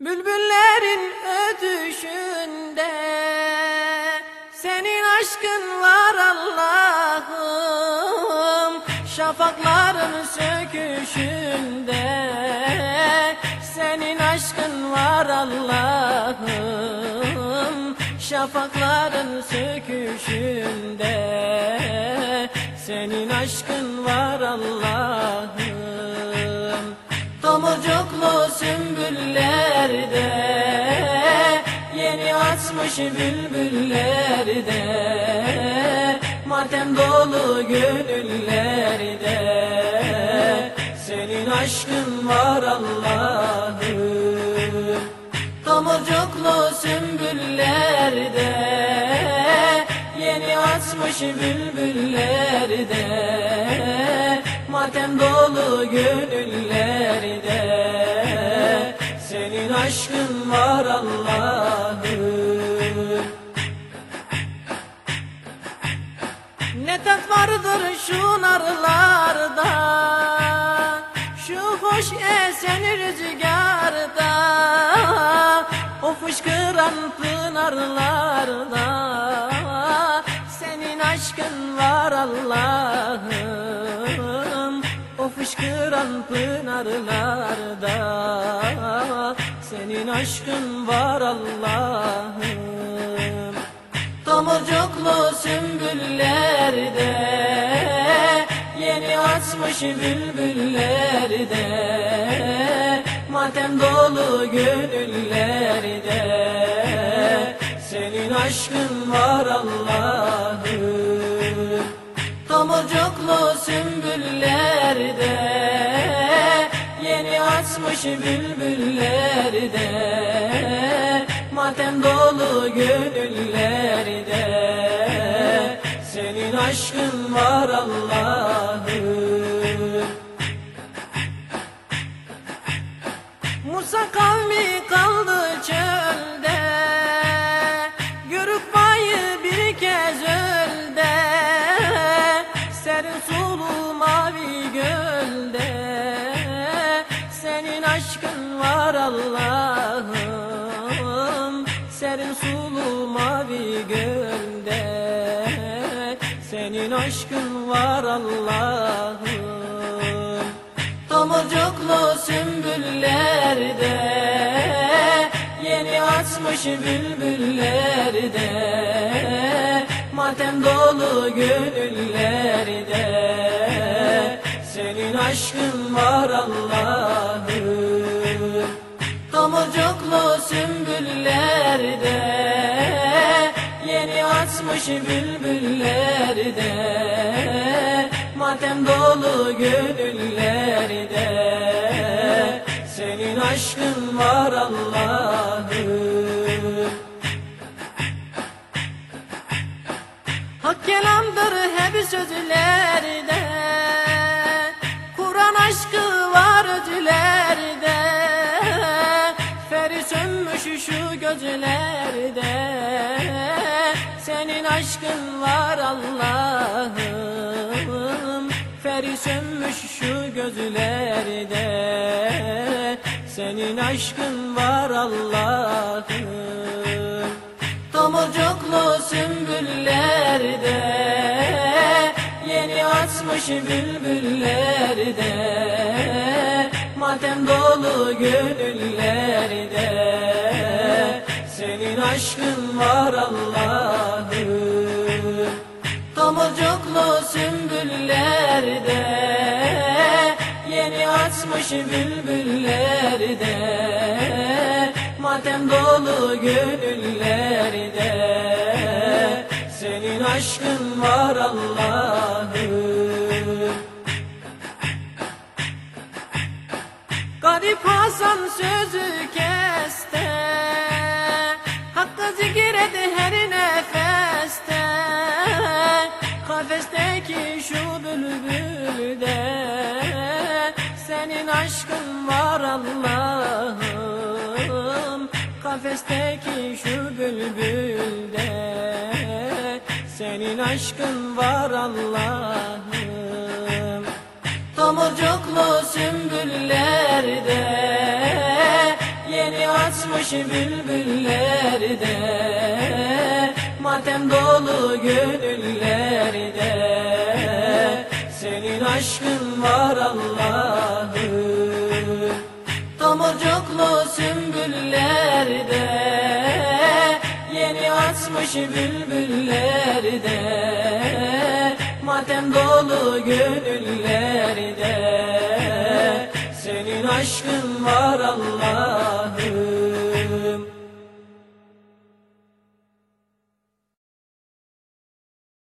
Bülbüllerin ötüşünde Senin aşkın var Allah'ım. Şafakların söküşünde Senin aşkın var Allah'ım. Şafakların söküşünde Senin aşkın var Allah'ım Tomurcuklu sümbüllerde Yeni açmış bülbüllerde Matem dolu gönüllerde. Senin aşkın var Allah'ım Tomurcuklu sümbüllerde Yeni açmış bülbüllerde Matem dolu gönüllerde. Senin aşkın var Allah'ım. Ne tat vardır şu narlarda? Şu hoş esen rüzgarda. O fışkıran pınarlarda. Senin aşkın var Allah'ım fışkıran pınarlarda Senin aşkın var Allah'ım. Tomurcuklu sümbüllerde Yeni açmış bülbüllerde Matem dolu gönüllerde. Senin aşkın var Allah'ım. Tomurcuklu sümbüllerde açmış bülbüllerde Matem dolu gönüllerde Senin aşkın var Allah'ım aşkın var Allah'ım. Serin sulu mavi gölde Senin aşkın var Allah'ım. Tomurcuklu sümbüllerde Yeni açmış bülbüllerde Matem dolu gönüllerde Senin aşkın var Allah'ım açmış bülbüllerde Matem dolu gönüllerde. Senin aşkın var Allah'ım Hak kelamdır hep sözlerde. Kur'an aşkı var ödülerde. Feri sönmüş şu gözlerde Senin aşkın var Allah'ım. Feri sönmüş şu gözlerde. Senin aşkın var Allah'ım. Tomurcuklu sümbüllerde. Yeni açmış bülbüllerde. Matem dolu gönüllerde. Senin aşkın var Allah'ım Tomurcuklu sümbüllerde Yeni açmış bülbüllerde Matem dolu gönüllerde. Senin aşkın var Allah'ım. Garip Hasan sözü keste Hakkı zikir Kafesteki şu bülbülde Senin aşkın var Allah'ım. Kafesteki şu bülbülde Senin aşkın var Allah'ım. Tomurcuklu sümbüllerde Yeni açmış bülbüllerde Matem dolu gönüllerde. Senin aşkın var Allah'ım. Tomurcuklu sümbüllerde. Yeni açmış bülbüllerde. Matem dolu gönüllerde. Senin aşkın var Allah